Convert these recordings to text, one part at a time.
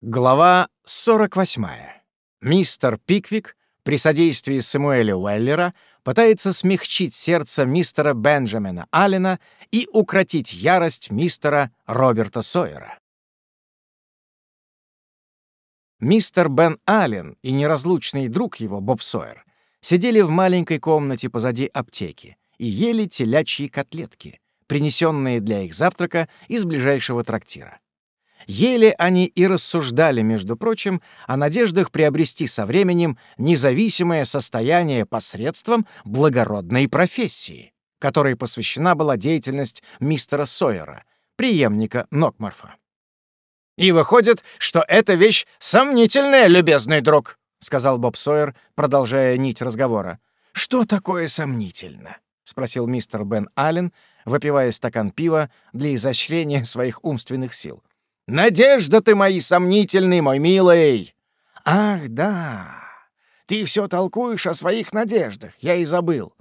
Глава 48. Мистер Пиквик при содействии Самуэля Уэллера пытается смягчить сердце мистера Бенджамина Аллена и укротить ярость мистера Роберта Сойера. Мистер Бен Аллен и неразлучный друг его, Боб Сойер, сидели в маленькой комнате позади аптеки и ели телячьи котлетки, принесенные для их завтрака из ближайшего трактира. Ели они и рассуждали, между прочим, о надеждах приобрести со временем независимое состояние посредством благородной профессии, которой посвящена была деятельность мистера Сойера, преемника Нокмарфа. «И выходит, что эта вещь сомнительная, любезный друг», — сказал Боб Сойер, продолжая нить разговора. «Что такое сомнительно?» — спросил мистер Бен Аллен, выпивая стакан пива для изощрения своих умственных сил. Надежда ты мои сомнительный, мой милый!» «Ах, да! Ты все толкуешь о своих надеждах, я и забыл.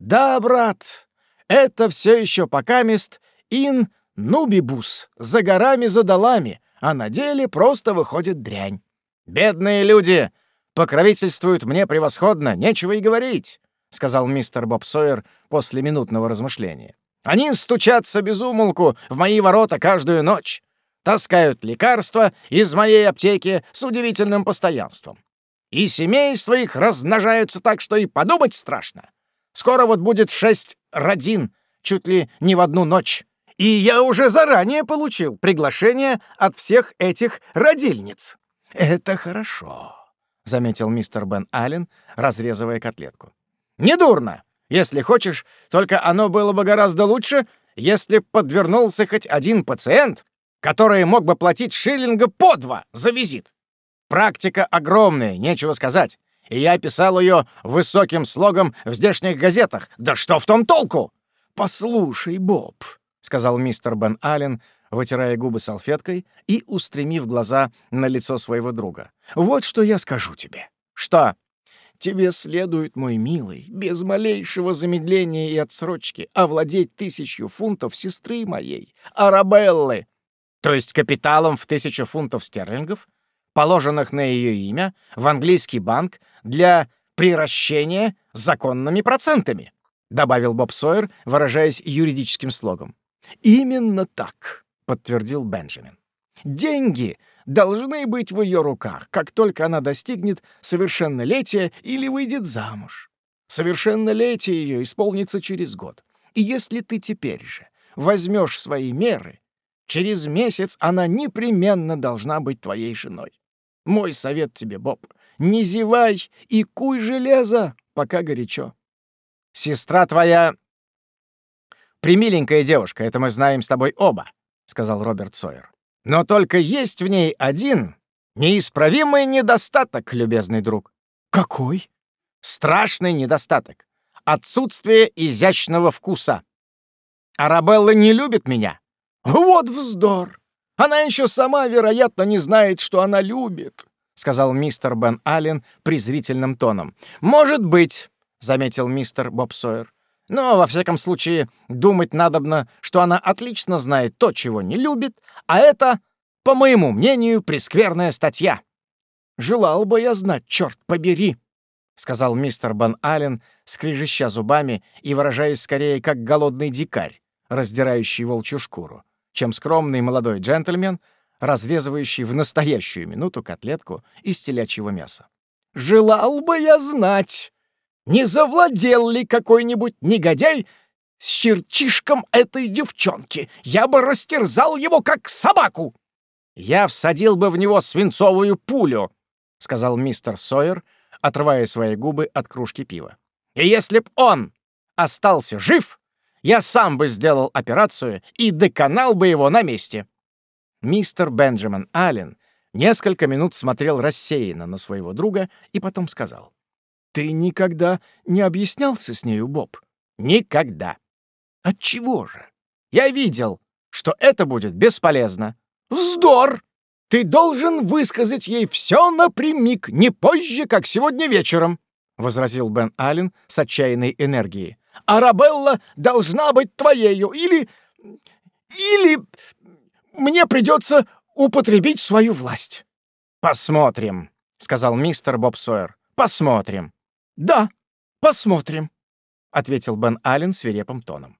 Да, брат, это все еще покамест ин нубибус, за горами, за долами, а на деле просто выходит дрянь. Бедные люди покровительствуют мне превосходно, нечего и говорить», — сказал мистер Боб Сойер после минутного размышления. «Они стучатся без умолку в мои ворота каждую ночь таскают лекарства из моей аптеки с удивительным постоянством. И семейства их размножаются так, что и подумать страшно. Скоро вот будет шесть родин, чуть ли не в одну ночь. И я уже заранее получил приглашение от всех этих родильниц. «Это хорошо», — заметил мистер Бен Аллен, разрезывая котлетку. «Недурно, если хочешь, только оно было бы гораздо лучше, если подвернулся хоть один пациент, который мог бы платить шиллинга по два за визит. Практика огромная, нечего сказать. И я писал ее высоким слогом в здешних газетах. Да что в том толку? «Послушай, Боб», — сказал мистер Бен Аллен, вытирая губы салфеткой и устремив глаза на лицо своего друга. «Вот что я скажу тебе». «Что?» «Тебе следует, мой милый, без малейшего замедления и отсрочки овладеть тысячью фунтов сестры моей, Арабеллы, то есть капиталом в тысячу фунтов стерлингов, положенных на ее имя в английский банк для приращения законными процентами», — добавил Боб Сойер, выражаясь юридическим слогом. «Именно так», — подтвердил Бенджамин. «Деньги должны быть в ее руках, как только она достигнет совершеннолетия или выйдет замуж. Совершеннолетие ее исполнится через год. И если ты теперь же возьмешь свои меры, Через месяц она непременно должна быть твоей женой. Мой совет тебе, Боб, не зевай и куй железо, пока горячо. Сестра твоя... Примиленькая девушка, это мы знаем с тобой оба, — сказал Роберт Сойер. Но только есть в ней один неисправимый недостаток, любезный друг. Какой? Страшный недостаток. Отсутствие изящного вкуса. Арабелла не любит меня, «Вот вздор! Она еще сама, вероятно, не знает, что она любит», — сказал мистер Бен Аллен презрительным тоном. «Может быть», — заметил мистер Боб Сойер. «Но, во всяком случае, думать надобно, что она отлично знает то, чего не любит, а это, по моему мнению, прескверная статья». «Желал бы я знать, черт побери», — сказал мистер Бен Аллен, скрежеща зубами и выражаясь скорее как голодный дикарь, раздирающий волчью шкуру чем скромный молодой джентльмен, разрезывающий в настоящую минуту котлетку из телячьего мяса. «Желал бы я знать, не завладел ли какой-нибудь негодяй с черчишком этой девчонки? Я бы растерзал его, как собаку!» «Я всадил бы в него свинцовую пулю», — сказал мистер Сойер, отрывая свои губы от кружки пива. «И если б он остался жив, я сам бы сделал операцию и доконал бы его на месте». Мистер Бенджамин Аллен несколько минут смотрел рассеянно на своего друга и потом сказал. «Ты никогда не объяснялся с нею, Боб?» «Никогда». «Отчего же? Я видел, что это будет бесполезно». «Вздор! Ты должен высказать ей все напрямик, не позже, как сегодня вечером», — возразил Бен Аллен с отчаянной энергией. Арабелла должна быть твоею, или... или мне придется употребить свою власть. «Посмотрим», — сказал мистер Боб Сойер. «Посмотрим». «Да, посмотрим», — ответил Бен Аллен свирепым тоном.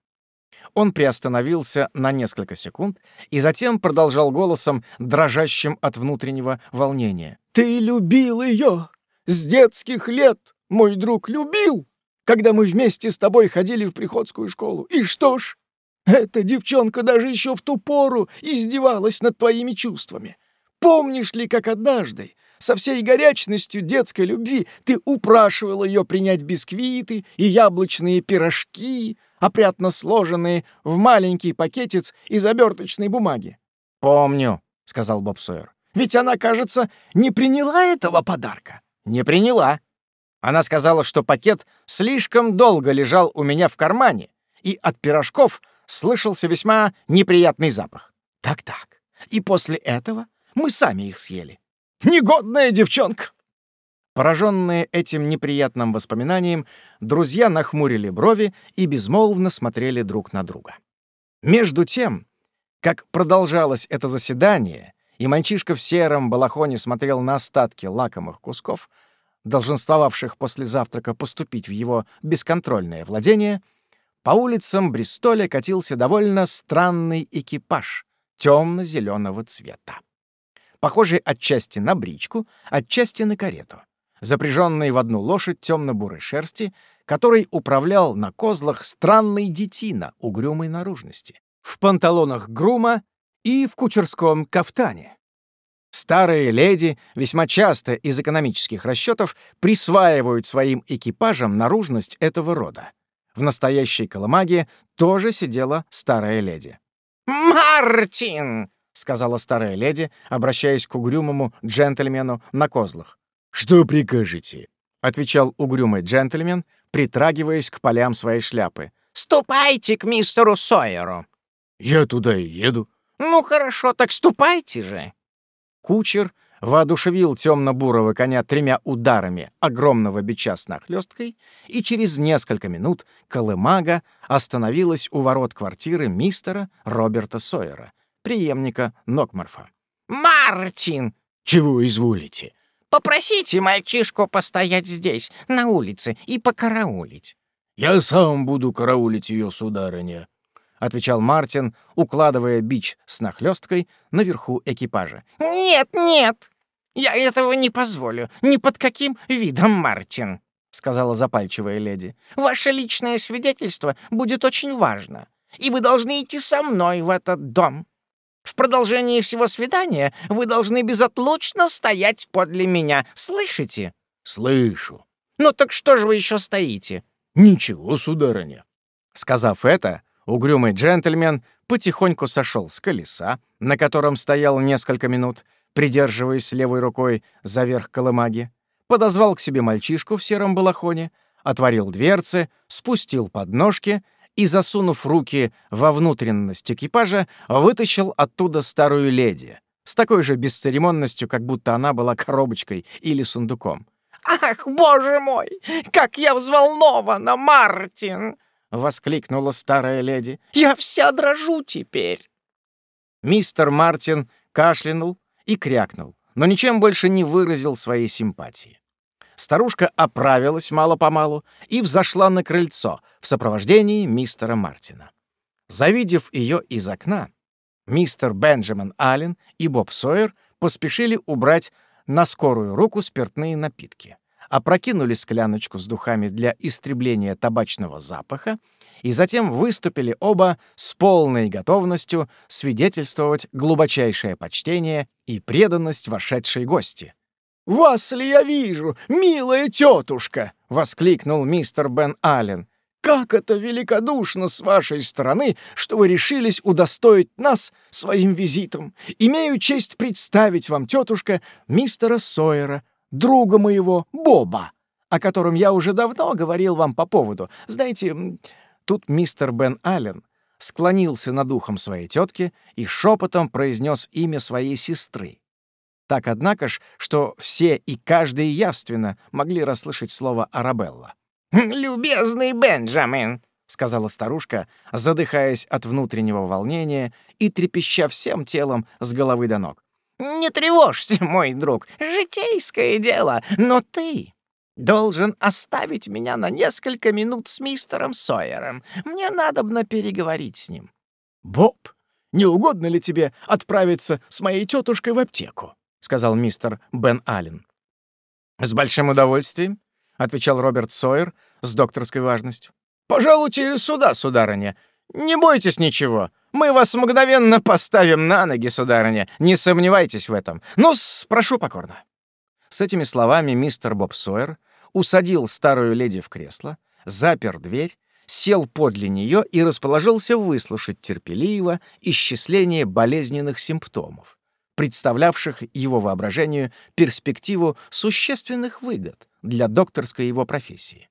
Он приостановился на несколько секунд и затем продолжал голосом, дрожащим от внутреннего волнения. «Ты любил ее! С детских лет, мой друг, любил, когда мы вместе с тобой ходили в приходскую школу. И что ж, эта девчонка даже еще в ту пору издевалась над твоими чувствами. Помнишь ли, как однажды, со всей горячностью детской любви ты упрашивал ее принять бисквиты и яблочные пирожки, опрятно сложенные в маленький пакетец из оберточной бумаги. «Помню», — сказал Боб Сойер. «Ведь она, кажется, не приняла этого подарка». «Не приняла. Она сказала, что пакет слишком долго лежал у меня в кармане, и от пирожков слышался весьма неприятный запах. Так-так. И после этого мы сами их съели. Негодная девчонка!» Пораженные этим неприятным воспоминанием, друзья нахмурили брови и безмолвно смотрели друг на друга. Между тем, как продолжалось это заседание, и мальчишка в сером балахоне смотрел на остатки лакомых кусков, долженствовавших после завтрака поступить в его бесконтрольное владение, по улицам Бристоля катился довольно странный экипаж темно-зеленого цвета. Похожий отчасти на бричку, отчасти на карету запряженный в одну лошадь темно-бурой шерсти, который управлял на козлах странный детина угрюмой наружности, в панталонах грума и в кучерском кафтане. Старые леди весьма часто из экономических расчетов присваивают своим экипажам наружность этого рода. В настоящей колымаге тоже сидела старая леди. «Мартин!» — сказала старая леди, обращаясь к угрюмому джентльмену на козлах. «Что прикажете?» — отвечал угрюмый джентльмен, притрагиваясь к полям своей шляпы. «Ступайте к мистеру Сойеру». «Я туда и еду». «Ну хорошо, так ступайте же». Кучер воодушевил темно-бурого коня тремя ударами огромного бича с нахлесткой, и через несколько минут колымага остановилась у ворот квартиры мистера Роберта Сойера, преемника Нокмарфа. «Мартин!» «Чего изволите?» Попросите мальчишку постоять здесь, на улице, и покараулить». «Я сам буду караулить ее, сударыня», — отвечал Мартин, укладывая бич с нахлесткой наверху экипажа. «Нет, нет, я этого не позволю. Ни под каким видом, Мартин», — сказала запальчивая леди. «Ваше личное свидетельство будет очень важно, и вы должны идти со мной в этот дом. В продолжении всего свидания вы должны безотлучно стоять подле меня. Слышите?» «Слышу». «Ну так что же вы еще стоите?» «Ничего, сударыня». Сказав это, угрюмый джентльмен потихоньку сошел с колеса, на котором стоял несколько минут, придерживаясь левой рукой за верх колымаги, подозвал к себе мальчишку в сером балахоне, отворил дверцы, спустил подножки — и, засунув руки во внутренность экипажа, вытащил оттуда старую леди с такой же бесцеремонностью, как будто она была коробочкой или сундуком. «Ах, боже мой, как я взволнована, Мартин!» — воскликнула старая леди. «Я вся дрожу теперь!» Мистер Мартин кашлянул и крякнул, но ничем больше не выразил своей симпатии старушка оправилась мало-помалу и взошла на крыльцо в сопровождении мистера Мартина. Завидев ее из окна, мистер Бенджамин Аллен и Боб Сойер поспешили убрать на скорую руку спиртные напитки, опрокинули скляночку с духами для истребления табачного запаха и затем выступили оба с полной готовностью свидетельствовать глубочайшее почтение и преданность вошедшей гости, «Вас ли я вижу, милая тетушка!» — воскликнул мистер Бен Аллен. «Как это великодушно с вашей стороны, что вы решились удостоить нас своим визитом. Имею честь представить вам, тетушка, мистера Сойера, друга моего Боба, о котором я уже давно говорил вам по поводу. Знаете, тут мистер Бен Аллен склонился над ухом своей тетки и шепотом произнес имя своей сестры. Так, однако ж, что все и каждый явственно могли расслышать слово «Арабелла». «Любезный Бенджамин», — сказала старушка, задыхаясь от внутреннего волнения и трепеща всем телом с головы до ног. Не тревожься, мой друг, житейское дело, но ты должен оставить меня на несколько минут с мистером Сойером. Мне надобно переговорить с ним». «Боб, не угодно ли тебе отправиться с моей тетушкой в аптеку?» — сказал мистер Бен Аллен. «С большим удовольствием», — отвечал Роберт Сойер с докторской важностью. «Пожалуйте сюда, сударыня. Не бойтесь ничего. Мы вас мгновенно поставим на ноги, сударыня. Не сомневайтесь в этом. ну прошу покорно». С этими словами мистер Боб Сойер усадил старую леди в кресло, запер дверь, сел подле нее и расположился выслушать терпеливо исчисление болезненных симптомов представлявших его воображению перспективу существенных выгод для докторской его профессии.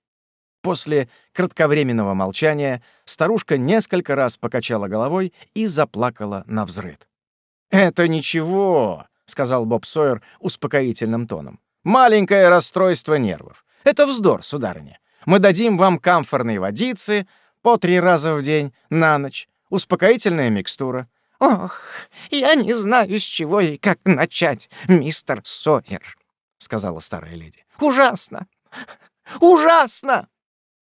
После кратковременного молчания старушка несколько раз покачала головой и заплакала на взрыд. «Это ничего», — сказал Боб Сойер успокоительным тоном. «Маленькое расстройство нервов. Это вздор, сударыня. Мы дадим вам камфорные водицы по три раза в день, на ночь, успокоительная микстура. «Ох, я не знаю, с чего и как начать, мистер Сойер», — сказала старая леди. «Ужасно! Ужасно!»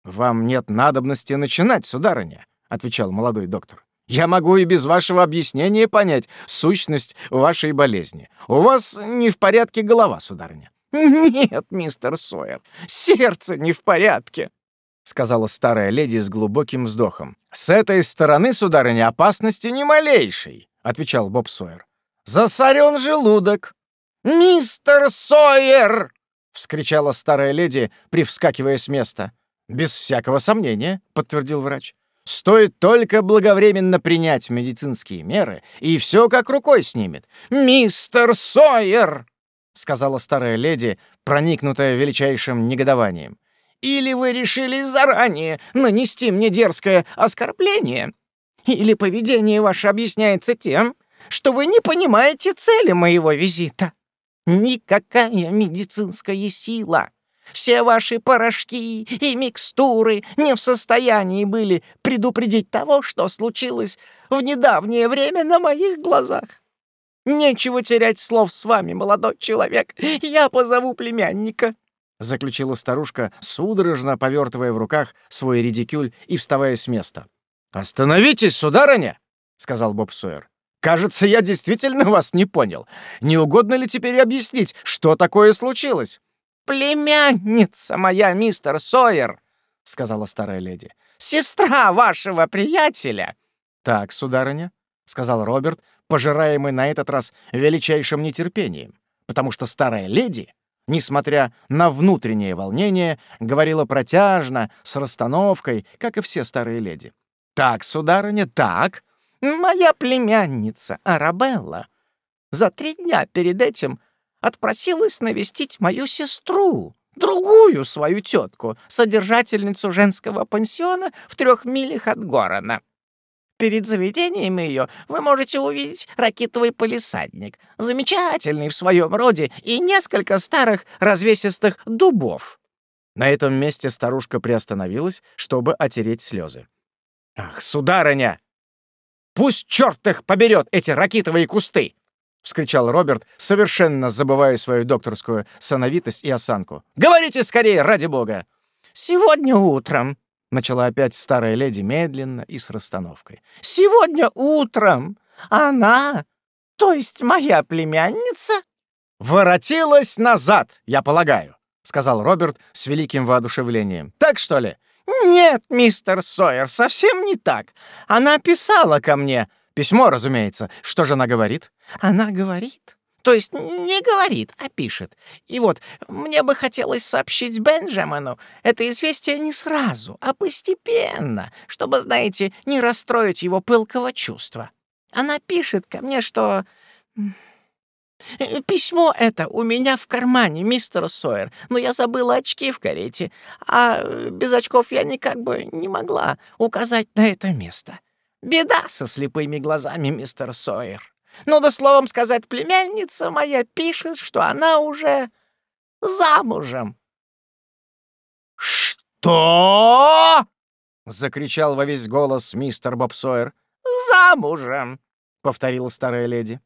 «Вам нет надобности начинать, сударыня», — отвечал молодой доктор. «Я могу и без вашего объяснения понять сущность вашей болезни. У вас не в порядке голова, сударыня». «Нет, мистер Сойер, сердце не в порядке», — сказала старая леди с глубоким вздохом. «С этой стороны, сударыня, опасности ни малейшей», — отвечал Боб Сойер. «Засорен желудок». «Мистер Сойер!» — вскричала старая леди, привскакивая с места. «Без всякого сомнения», — подтвердил врач. «Стоит только благовременно принять медицинские меры, и все как рукой снимет». «Мистер Сойер!» — сказала старая леди, проникнутая величайшим негодованием. Или вы решили заранее нанести мне дерзкое оскорбление? Или поведение ваше объясняется тем, что вы не понимаете цели моего визита? Никакая медицинская сила, все ваши порошки и микстуры не в состоянии были предупредить того, что случилось в недавнее время на моих глазах. Нечего терять слов с вами, молодой человек. Я позову племянника. — заключила старушка, судорожно повертывая в руках свой редикюль и вставая с места. «Остановитесь, сударыня!» — сказал Боб Сойер. «Кажется, я действительно вас не понял. Не угодно ли теперь объяснить, что такое случилось?» «Племянница моя, мистер Сойер!» — сказала старая леди. «Сестра вашего приятеля!» «Так, сударыня», — сказал Роберт, пожираемый на этот раз величайшим нетерпением, потому что старая леди несмотря на внутреннее волнение, говорила протяжно, с расстановкой, как и все старые леди. «Так, сударыня, так. Моя племянница Арабелла за три дня перед этим отпросилась навестить мою сестру, другую свою тетку, содержательницу женского пансиона в трех милях от Горона. Перед заведением ее вы можете увидеть ракитовый полисадник, замечательный в своем роде, и несколько старых развесистых дубов. На этом месте старушка приостановилась, чтобы отереть слезы. «Ах, сударыня! Пусть черт их поберет, эти ракитовые кусты!» — вскричал Роберт, совершенно забывая свою докторскую сановитость и осанку. «Говорите скорее, ради бога!» «Сегодня утром», Начала опять старая леди медленно и с расстановкой. «Сегодня утром она, то есть моя племянница...» «Воротилась назад, я полагаю», — сказал Роберт с великим воодушевлением. «Так что ли?» «Нет, мистер Сойер, совсем не так. Она писала ко мне. Письмо, разумеется. Что же она говорит?» «Она говорит, то есть не говорит, а пишет. И вот, мне бы хотелось сообщить Бенджамину это известие не сразу, а постепенно, чтобы, знаете, не расстроить его пылкого чувства. Она пишет ко мне, что... Письмо это у меня в кармане, мистер Сойер, но я забыла очки в карете, а без очков я никак бы не могла указать на это место. Беда со слепыми глазами, мистер Сойер. Ну да словом сказать, племянница моя пишет, что она уже замужем. «Что?» — закричал во весь голос мистер Бобсойер. «Замужем!» — повторила старая леди.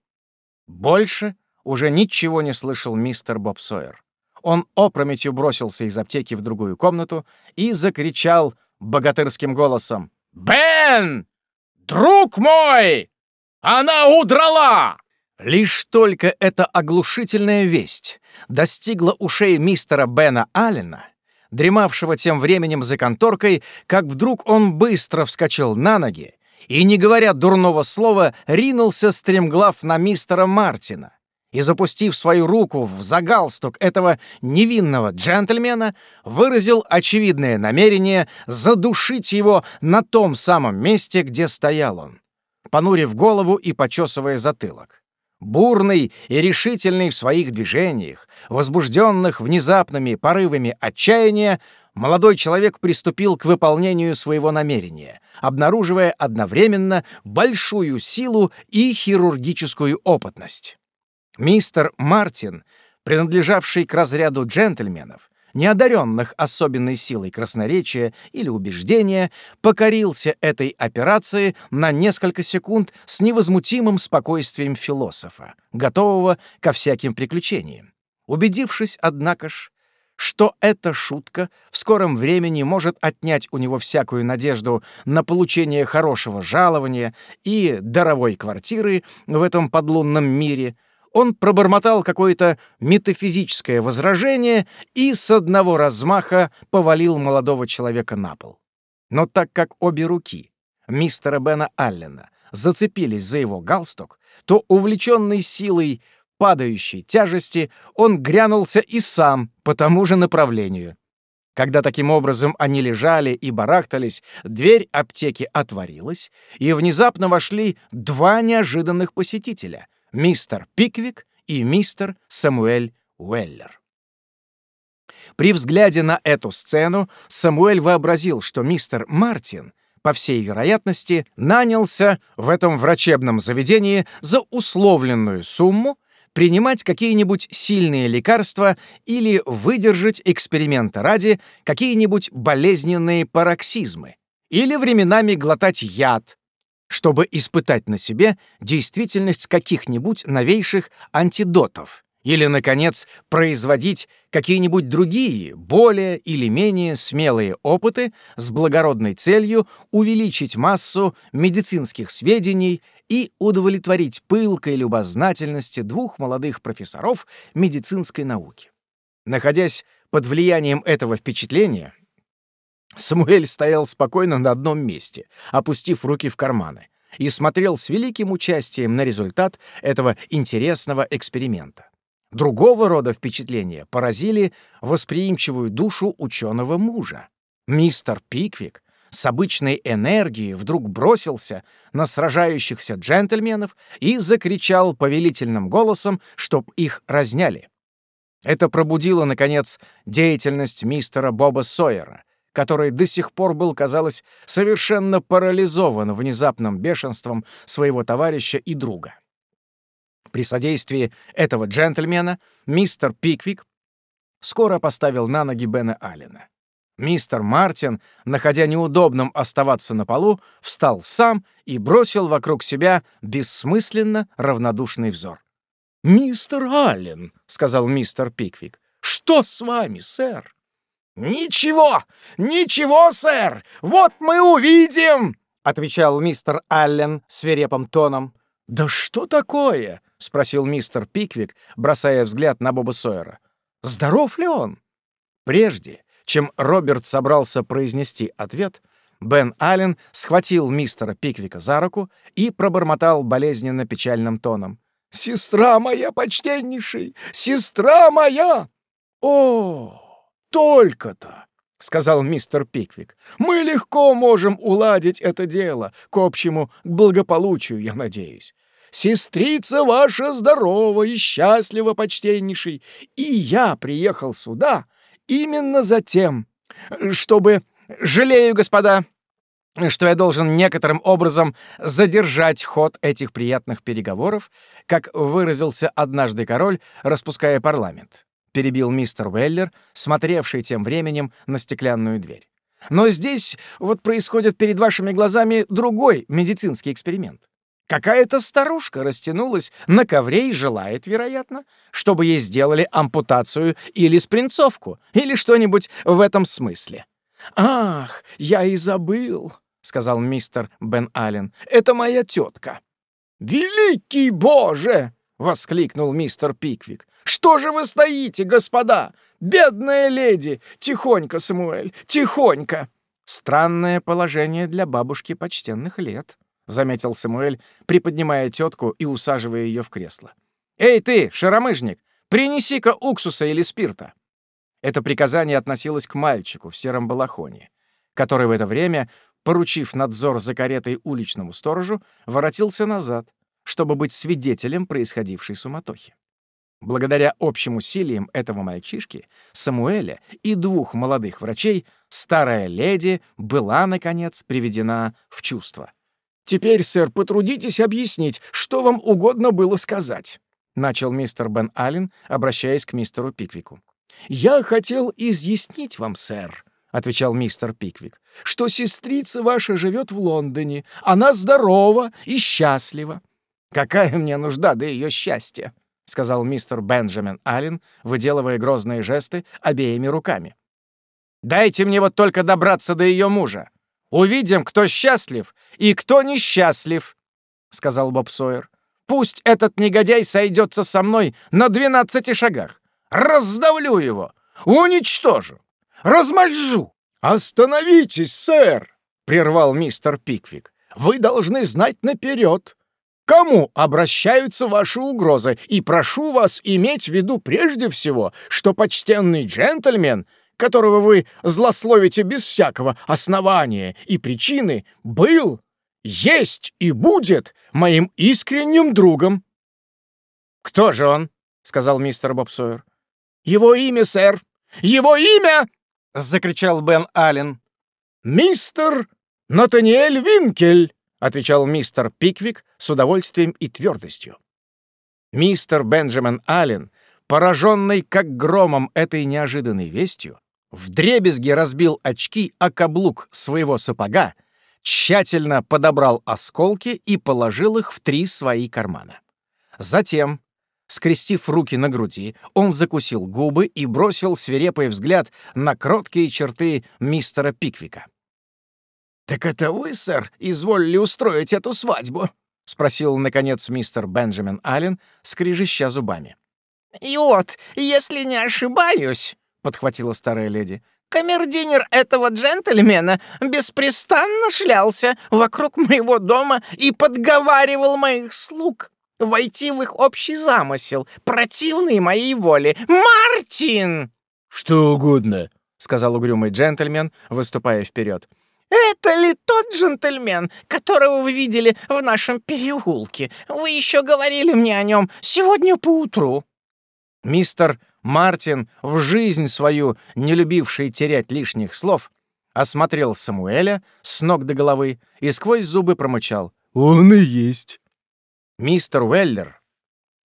Больше уже ничего не слышал мистер Боб Сойер. Он опрометью бросился из аптеки в другую комнату и закричал богатырским голосом. «Бен! Друг мой! Она удрала!» Лишь только эта оглушительная весть достигла ушей мистера Бена Аллена, дремавшего тем временем за конторкой, как вдруг он быстро вскочил на ноги и, не говоря дурного слова, ринулся стремглав на мистера Мартина и, запустив свою руку в загалстук этого невинного джентльмена, выразил очевидное намерение задушить его на том самом месте, где стоял он, понурив голову и почесывая затылок. Бурный и решительный в своих движениях, возбужденных внезапными порывами отчаяния, молодой человек приступил к выполнению своего намерения, обнаруживая одновременно большую силу и хирургическую опытность. Мистер Мартин, принадлежавший к разряду джентльменов, неодаренных особенной силой красноречия или убеждения, покорился этой операции на несколько секунд с невозмутимым спокойствием философа, готового ко всяким приключениям. Убедившись, однако ж, что эта шутка в скором времени может отнять у него всякую надежду на получение хорошего жалования и даровой квартиры в этом подлунном мире — он пробормотал какое-то метафизическое возражение и с одного размаха повалил молодого человека на пол. Но так как обе руки мистера Бена Аллена зацепились за его галстук, то, увлеченный силой падающей тяжести, он грянулся и сам по тому же направлению. Когда таким образом они лежали и барахтались, дверь аптеки отворилась, и внезапно вошли два неожиданных посетителя — мистер Пиквик и мистер Самуэль Уэллер. При взгляде на эту сцену Самуэль вообразил, что мистер Мартин, по всей вероятности, нанялся в этом врачебном заведении за условленную сумму принимать какие-нибудь сильные лекарства или выдержать эксперимента ради какие-нибудь болезненные пароксизмы, или временами глотать яд, чтобы испытать на себе действительность каких-нибудь новейших антидотов или, наконец, производить какие-нибудь другие, более или менее смелые опыты с благородной целью увеличить массу медицинских сведений и удовлетворить пылкой любознательности двух молодых профессоров медицинской науки. Находясь под влиянием этого впечатления, Самуэль стоял спокойно на одном месте, опустив руки в карманы, и смотрел с великим участием на результат этого интересного эксперимента. Другого рода впечатления поразили восприимчивую душу ученого мужа. Мистер Пиквик с обычной энергией вдруг бросился на сражающихся джентльменов и закричал повелительным голосом, чтоб их разняли. Это пробудило, наконец, деятельность мистера Боба Сойера — который до сих пор был, казалось, совершенно парализован внезапным бешенством своего товарища и друга. При содействии этого джентльмена мистер Пиквик скоро поставил на ноги Бена Аллена. Мистер Мартин, находя неудобным оставаться на полу, встал сам и бросил вокруг себя бессмысленно равнодушный взор. «Мистер Аллен», — сказал мистер Пиквик, — «что с вами, сэр?» «Ничего! Ничего, сэр! Вот мы увидим!» — отвечал мистер Аллен свирепым тоном. «Да что такое?» — спросил мистер Пиквик, бросая взгляд на Боба Сойера. «Здоров ли он?» Прежде, чем Роберт собрался произнести ответ, Бен Аллен схватил мистера Пиквика за руку и пробормотал болезненно печальным тоном. «Сестра моя, почтеннейший! Сестра моя!» «О!» Только-то!» — сказал мистер Пиквик. «Мы легко можем уладить это дело, к общему благополучию, я надеюсь. Сестрица ваша здорова и счастлива, почтеннейший, и я приехал сюда именно за тем, чтобы... Жалею, господа, что я должен некоторым образом задержать ход этих приятных переговоров, как выразился однажды король, распуская парламент перебил мистер Уэллер, смотревший тем временем на стеклянную дверь. Но здесь вот происходит перед вашими глазами другой медицинский эксперимент. Какая-то старушка растянулась на ковре и желает, вероятно, чтобы ей сделали ампутацию или спринцовку, или что-нибудь в этом смысле. «Ах, я и забыл», — сказал мистер Бен Аллен. «Это моя тетка». «Великий Боже!» — воскликнул мистер Пиквик. «Что же вы стоите, господа? Бедная леди! Тихонько, Самуэль, тихонько!» «Странное положение для бабушки почтенных лет», — заметил Самуэль, приподнимая тетку и усаживая ее в кресло. «Эй ты, шаромыжник, принеси-ка уксуса или спирта!» Это приказание относилось к мальчику в сером балахоне, который в это время, поручив надзор за каретой уличному сторожу, воротился назад, чтобы быть свидетелем происходившей суматохи. Благодаря общим усилиям этого мальчишки, Самуэля и двух молодых врачей, старая леди была, наконец, приведена в чувство. «Теперь, сэр, потрудитесь объяснить, что вам угодно было сказать», — начал мистер Бен Аллен, обращаясь к мистеру Пиквику. «Я хотел изъяснить вам, сэр», — отвечал мистер Пиквик, «что сестрица ваша живет в Лондоне. Она здорова и счастлива». «Какая мне нужда до ее счастья?» — сказал мистер Бенджамин Аллен, выделывая грозные жесты обеими руками. «Дайте мне вот только добраться до ее мужа. Увидим, кто счастлив и кто несчастлив», — сказал Боб Сойер. «Пусть этот негодяй сойдется со мной на двенадцати шагах. Раздавлю его, уничтожу, размажу». «Остановитесь, сэр!» — прервал мистер Пиквик. «Вы должны знать наперед, кому обращаются ваши угрозы, и прошу вас иметь в виду прежде всего, что почтенный джентльмен, которого вы злословите без всякого основания и причины, был, есть и будет моим искренним другом». «Кто же он?» — сказал мистер Бобсойер. «Его имя, сэр! Его имя!» — закричал Бен Аллен. «Мистер Натаниэль Винкель!» Отвечал мистер Пиквик с удовольствием и твердостью. Мистер Бенджамин Аллен, пораженный как громом этой неожиданной вестью, вдребезги разбил очки о каблук своего сапога, тщательно подобрал осколки и положил их в три свои кармана. Затем, скрестив руки на груди, он закусил губы и бросил свирепый взгляд на кроткие черты мистера Пиквика. «Так это вы, сэр, изволили устроить эту свадьбу?» — спросил, наконец, мистер Бенджамин Аллен, скрижища зубами. «И вот, если не ошибаюсь», — подхватила старая леди, «камердинер этого джентльмена беспрестанно шлялся вокруг моего дома и подговаривал моих слуг войти в их общий замысел, противный моей воле. Мартин!» «Что угодно», — сказал угрюмый джентльмен, выступая вперед. «Это ли тот джентльмен, которого вы видели в нашем переулке? Вы еще говорили мне о нем сегодня поутру». Мистер Мартин, в жизнь свою не любивший терять лишних слов, осмотрел Самуэля с ног до головы и сквозь зубы промычал. «Он и есть». Мистер Уэллер,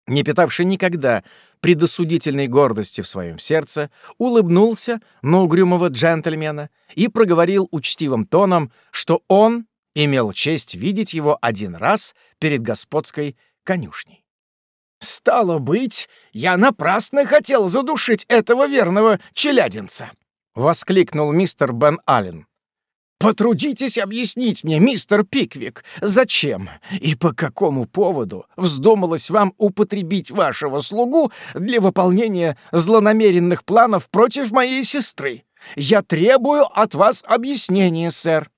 не питавший никогда предосудительной гордости в своем сердце, улыбнулся на угрюмого джентльмена и проговорил учтивым тоном, что он имел честь видеть его один раз перед господской конюшней. «Стало быть, я напрасно хотел задушить этого верного челядинца!» — воскликнул мистер Бен Аллен. Потрудитесь объяснить мне, мистер Пиквик, зачем и по какому поводу вздумалось вам употребить вашего слугу для выполнения злонамеренных планов против моей сестры? Я требую от вас объяснения, сэр».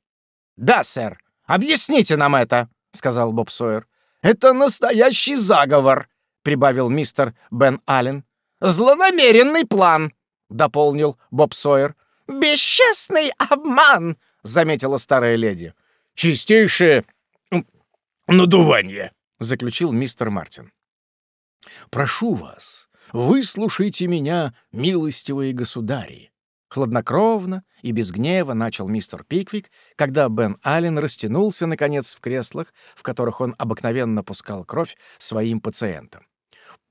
«Да, сэр, объясните нам это», — сказал Боб Сойер. «Это настоящий заговор», — прибавил мистер Бен Аллен. «Злонамеренный план», — дополнил Боб Сойер. «Бесчестный обман», — заметила старая леди. «Чистейшее надувание», — заключил мистер Мартин. «Прошу вас, выслушайте меня, милостивые государи», Хладнокровно и без гнева начал мистер Пиквик, когда Бен Аллен растянулся, наконец, в креслах, в которых он обыкновенно пускал кровь своим пациентам.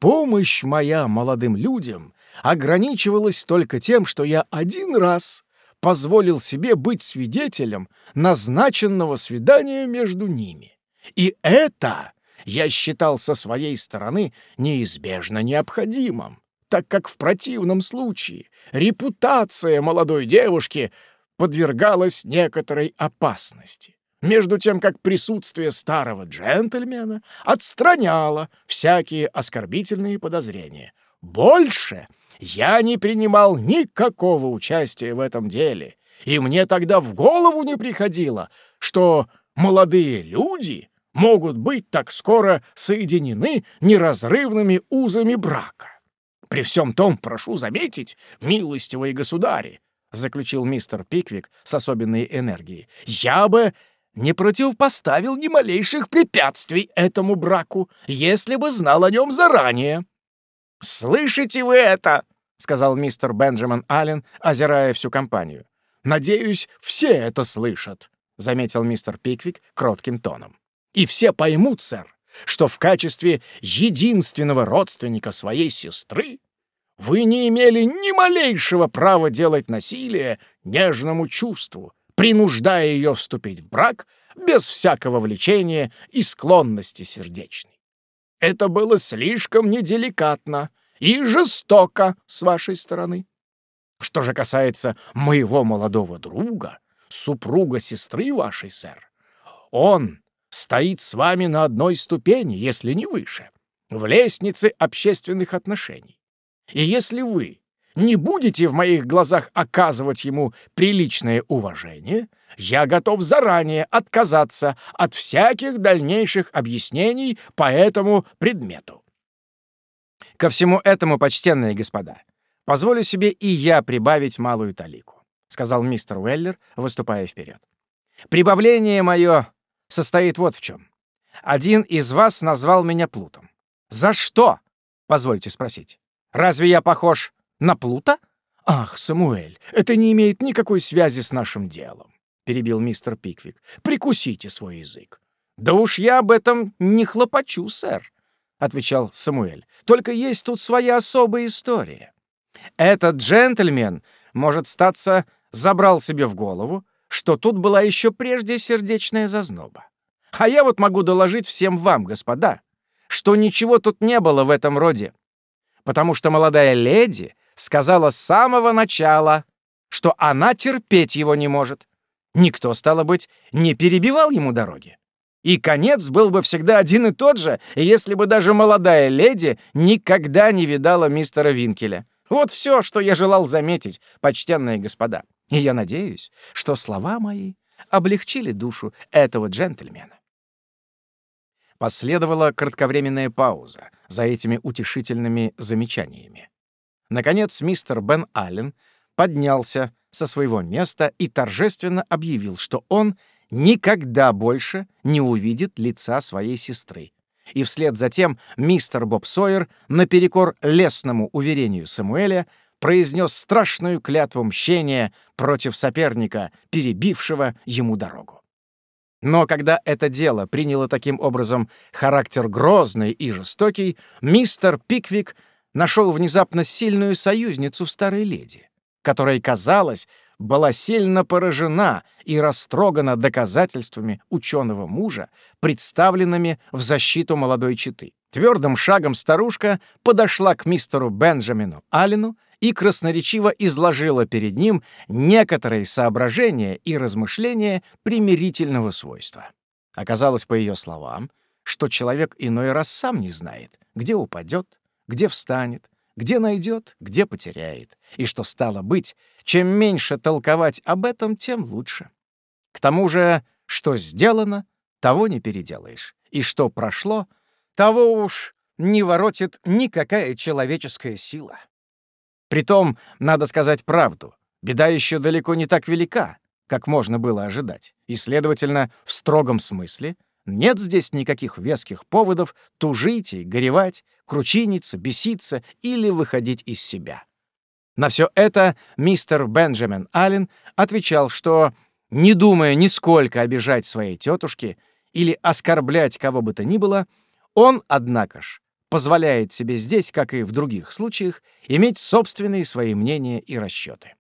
«Помощь моя молодым людям ограничивалась только тем, что я один раз позволил себе быть свидетелем назначенного свидания между ними. И это я считал со своей стороны неизбежно необходимым, так как в противном случае репутация молодой девушки подвергалась некоторой опасности, между тем как присутствие старого джентльмена отстраняло всякие оскорбительные подозрения. Больше я не принимал никакого участия в этом деле, и мне тогда в голову не приходило, что молодые люди могут быть так скоро соединены неразрывными узами брака. При всем том, прошу заметить, милостивые государи, — заключил мистер Пиквик с особенной энергией, — я бы не противопоставил ни малейших препятствий этому браку, если бы знал о нем заранее. «Слышите вы это?» — сказал мистер Бенджамин Аллен, озирая всю компанию. «Надеюсь, все это слышат», — заметил мистер Пиквик кротким тоном. «И все поймут, сэр, что в качестве единственного родственника своей сестры вы не имели ни малейшего права делать насилие нежному чувству, принуждая ее вступить в брак без всякого влечения и склонности сердечной. Это было слишком неделикатно и жестоко с вашей стороны. Что же касается моего молодого друга, супруга сестры вашей, сэр, он стоит с вами на одной ступени, если не выше, в лестнице общественных отношений. И если вы не будете в моих глазах оказывать ему приличное уважение, я готов заранее отказаться от всяких дальнейших объяснений по этому предмету. Ко всему этому, почтенные господа, позволю себе и я прибавить малую талику, сказал мистер Уэллер, выступая вперед. Прибавление мое состоит вот в чем. Один из вас назвал меня Плутом. За что? Позвольте спросить. Разве я похож на Плута? Ах, Самуэль, это не имеет никакой связи с нашим делом, перебил мистер Пиквик. Прикусите свой язык. Да уж я об этом не хлопочу, сэр, отвечал Самуэль. Только есть тут своя особая история. Этот джентльмен, может статься, забрал себе в голову, что тут была еще прежде сердечная зазноба. А я вот могу доложить всем вам, господа, что ничего тут не было в этом роде, потому что молодая леди сказала с самого начала, что она терпеть его не может. Никто, стало быть, не перебивал ему дороги. И конец был бы всегда один и тот же, если бы даже молодая леди никогда не видала мистера Винкеля. Вот все, что я желал заметить, почтенные господа. И я надеюсь, что слова мои облегчили душу этого джентльмена. Последовала кратковременная пауза за этими утешительными замечаниями. Наконец мистер Бен Аллен поднялся со своего места и торжественно объявил, что он никогда больше не увидит лица своей сестры. И вслед за тем мистер Боб Сойер, наперекор лесному уверению Самуэля, произнес страшную клятву мщения против соперника, перебившего ему дорогу. Но когда это дело приняло таким образом характер грозный и жестокий, мистер Пиквик нашел внезапно сильную союзницу в старой леди, которая, казалось, была сильно поражена и растрогана доказательствами ученого мужа, представленными в защиту молодой четы. Твердым шагом старушка подошла к мистеру Бенджамину Аллену и красноречиво изложила перед ним некоторые соображения и размышления примирительного свойства. Оказалось, по ее словам, что человек иной раз сам не знает, где упадет, где встанет, где найдет, где потеряет, и что стало быть, чем меньше толковать об этом, тем лучше. К тому же, что сделано, того не переделаешь, и что прошло, того уж не воротит никакая человеческая сила. Притом, надо сказать правду, беда еще далеко не так велика, как можно было ожидать, и, следовательно, в строгом смысле нет здесь никаких веских поводов тужить и горевать, кручиниться, беситься или выходить из себя. На все это мистер Бенджамин Аллен отвечал, что, не думая нисколько обижать своей тетушке или оскорблять кого бы то ни было, он, однако ж, позволяет себе здесь, как и в других случаях, иметь собственные свои мнения и расчеты.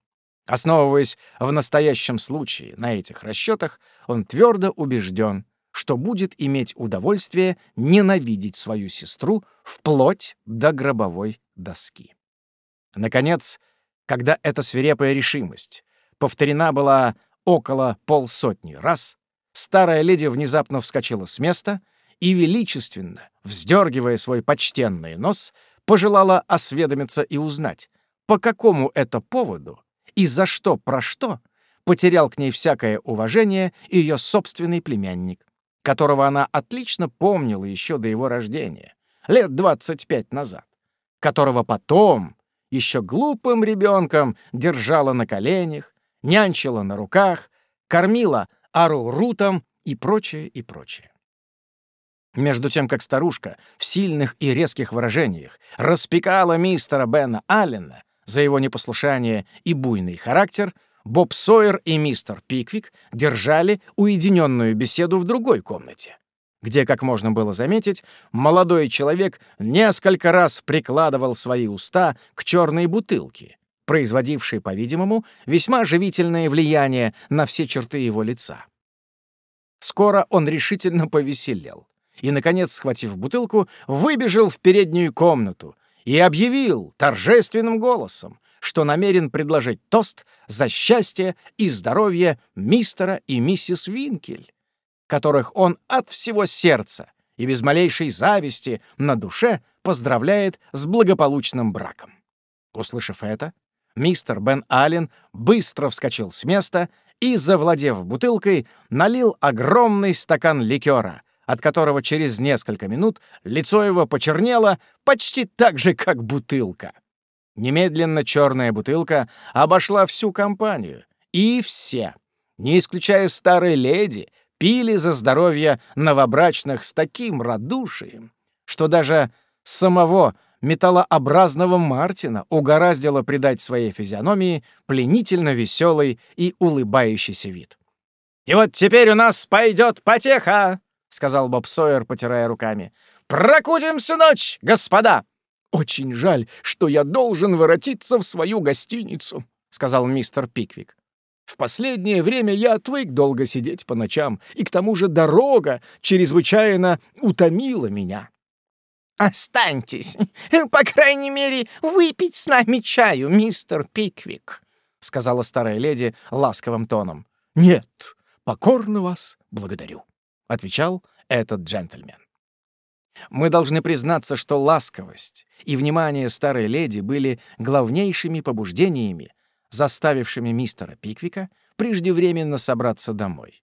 Основываясь в настоящем случае на этих расчетах, он твердо убежден, что будет иметь удовольствие ненавидеть свою сестру вплоть до гробовой доски. Наконец, когда эта свирепая решимость повторена была около полсотни раз, старая леди внезапно вскочила с места и величественно, вздергивая свой почтенный нос, пожелала осведомиться и узнать, по какому это поводу и за что про что потерял к ней всякое уважение ее собственный племянник, которого она отлично помнила еще до его рождения, лет 25 назад, которого потом, еще глупым ребенком, держала на коленях, нянчила на руках, кормила арурутом и прочее, и прочее. Между тем, как старушка в сильных и резких выражениях распекала мистера Бена Аллена за его непослушание и буйный характер, Боб Сойер и мистер Пиквик держали уединенную беседу в другой комнате, где, как можно было заметить, молодой человек несколько раз прикладывал свои уста к черной бутылке, производившей, по-видимому, весьма живительное влияние на все черты его лица. Скоро он решительно повеселел и, наконец, схватив бутылку, выбежал в переднюю комнату и объявил торжественным голосом, что намерен предложить тост за счастье и здоровье мистера и миссис Винкель, которых он от всего сердца и без малейшей зависти на душе поздравляет с благополучным браком. Услышав это, мистер Бен Аллен быстро вскочил с места и, завладев бутылкой, налил огромный стакан ликера, от которого через несколько минут лицо его почернело почти так же, как бутылка. Немедленно черная бутылка обошла всю компанию, и все, не исключая старой леди, пили за здоровье новобрачных с таким радушием, что даже самого металлообразного Мартина угораздило придать своей физиономии пленительно веселый и улыбающийся вид. «И вот теперь у нас пойдет потеха!» — сказал Боб Сойер, потирая руками. «Прокутим всю ночь, господа!» «Очень жаль, что я должен воротиться в свою гостиницу», — сказал мистер Пиквик. «В последнее время я отвык долго сидеть по ночам, и к тому же дорога чрезвычайно утомила меня». «Останьтесь, по крайней мере, выпить с нами чаю, мистер Пиквик», — сказала старая леди ласковым тоном. «Нет, покорно вас благодарю», — отвечал этот джентльмен. Мы должны признаться, что ласковость и внимание старой леди были главнейшими побуждениями, заставившими мистера Пиквика преждевременно собраться домой.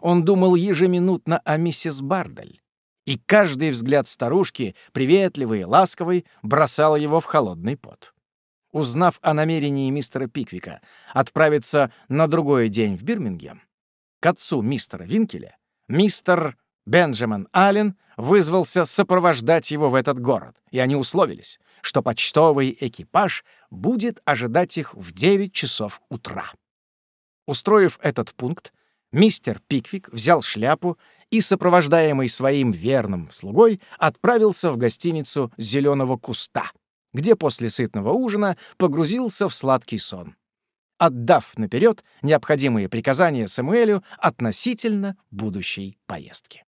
Он думал ежеминутно о миссис Бардаль, и каждый взгляд старушки, приветливый и ласковый, бросал его в холодный пот. Узнав о намерении мистера Пиквика отправиться на другой день в Бирмингем, к отцу мистера Винкеля, мистер Бенджамин Аллен вызвался сопровождать его в этот город, и они условились, что почтовый экипаж будет ожидать их в 9 часов утра. Устроив этот пункт, мистер Пиквик взял шляпу и, сопровождаемый своим верным слугой, отправился в гостиницу «Зеленого куста», где после сытного ужина погрузился в сладкий сон, отдав наперед необходимые приказания Самуэлю относительно будущей поездки.